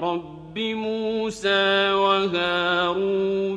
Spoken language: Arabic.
رَبِّ مُوسَىٰ وَهَارُونَ